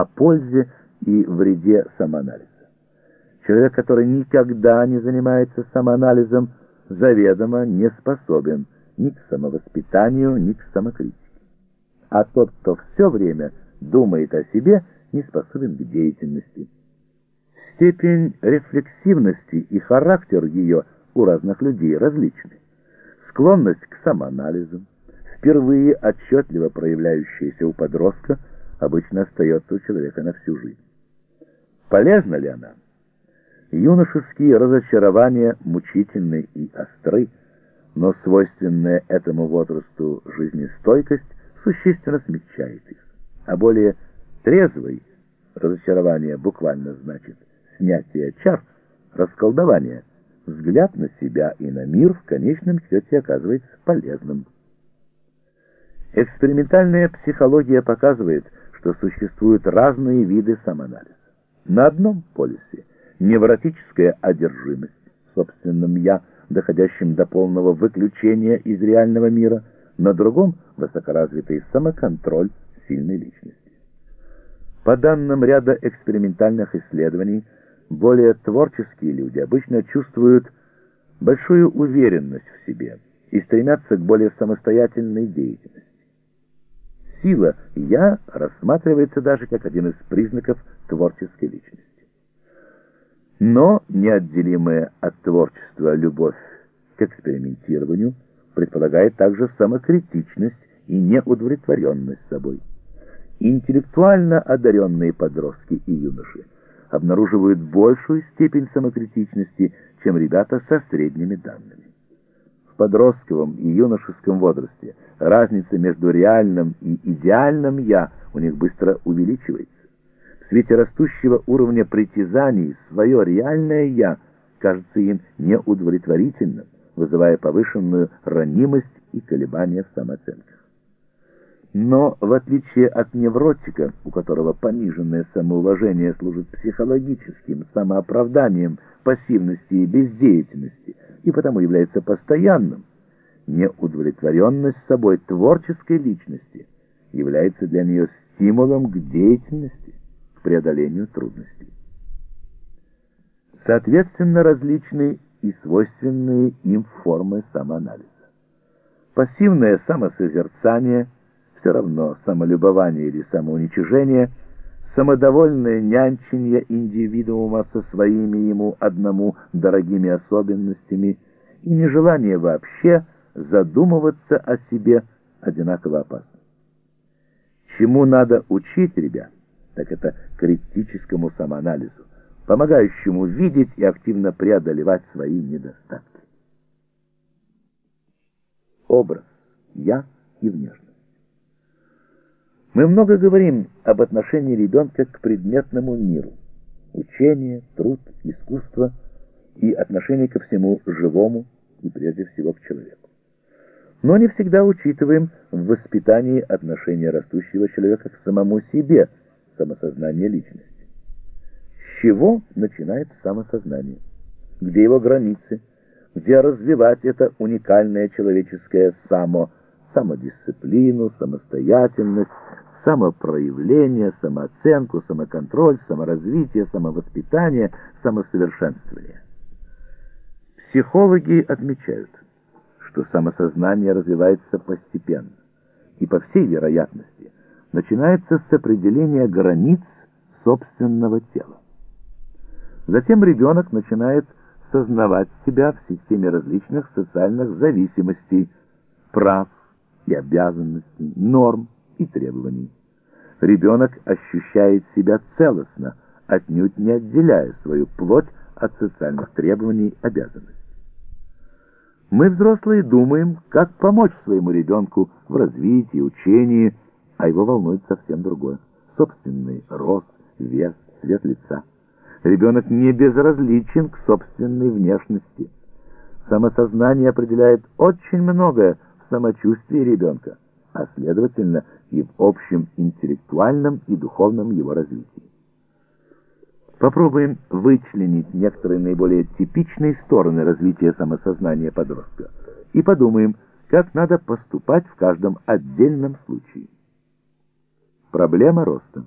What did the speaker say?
о пользе и вреде самоанализа. Человек, который никогда не занимается самоанализом, заведомо не способен ни к самовоспитанию, ни к самокритике. А тот, кто все время думает о себе, не способен к деятельности. Степень рефлексивности и характер ее у разных людей различны. Склонность к самоанализу, впервые отчетливо проявляющаяся у подростка, обычно остается у человека на всю жизнь. Полезна ли она? Юношеские разочарования мучительны и остры, но свойственная этому возрасту жизнестойкость существенно смягчает их. А более трезвый разочарование буквально значит снятие чар, расколдование, взгляд на себя и на мир в конечном счете оказывается полезным. Экспериментальная психология показывает, что существуют разные виды самоанализа. На одном полюсе невротическая одержимость собственным «я», доходящим до полного выключения из реального мира, на другом – высокоразвитый самоконтроль сильной личности. По данным ряда экспериментальных исследований, более творческие люди обычно чувствуют большую уверенность в себе и стремятся к более самостоятельной деятельности. Сила «я» рассматривается даже как один из признаков творческой личности. Но неотделимая от творчества любовь к экспериментированию предполагает также самокритичность и неудовлетворенность собой. Интеллектуально одаренные подростки и юноши обнаруживают большую степень самокритичности, чем ребята со средними данными. Подростковом и юношеском возрасте разница между реальным и идеальным «я» у них быстро увеличивается. В свете растущего уровня притязаний свое реальное «я» кажется им неудовлетворительным, вызывая повышенную ранимость и колебания в самооценках. Но, в отличие от невротика, у которого пониженное самоуважение служит психологическим самооправданием пассивности и бездеятельности, и потому является постоянным, неудовлетворенность собой творческой личности является для нее стимулом к деятельности, к преодолению трудностей. Соответственно, различны и свойственные им формы самоанализа. Пассивное самосозерцание – все равно самолюбование или самоуничижение, самодовольное нянчение индивидуума со своими ему одному дорогими особенностями и нежелание вообще задумываться о себе одинаково опасно. Чему надо учить ребят, так это критическому самоанализу, помогающему видеть и активно преодолевать свои недостатки. Образ «я» и внешность. Мы много говорим об отношении ребенка к предметному миру. Учение, труд, искусство и отношение ко всему живому и прежде всего к человеку. Но не всегда учитываем в воспитании отношения растущего человека к самому себе, самосознание личности. С чего начинается самосознание? Где его границы? Где развивать это уникальное человеческое само, самодисциплину, самостоятельность, самопроявление, самооценку, самоконтроль, саморазвитие, самовоспитание, самосовершенствование. Психологи отмечают, что самосознание развивается постепенно и, по всей вероятности, начинается с определения границ собственного тела. Затем ребенок начинает сознавать себя в системе различных социальных зависимостей, прав и обязанностей, норм, и требований. Ребенок ощущает себя целостно, отнюдь не отделяя свою плоть от социальных требований и обязанностей. Мы, взрослые, думаем, как помочь своему ребенку в развитии, учении, а его волнует совсем другое. Собственный рост, вес, цвет лица. Ребенок не безразличен к собственной внешности. Самосознание определяет очень многое в самочувствии ребенка а следовательно и в общем интеллектуальном и духовном его развитии. Попробуем вычленить некоторые наиболее типичные стороны развития самосознания подростка и подумаем, как надо поступать в каждом отдельном случае. Проблема роста.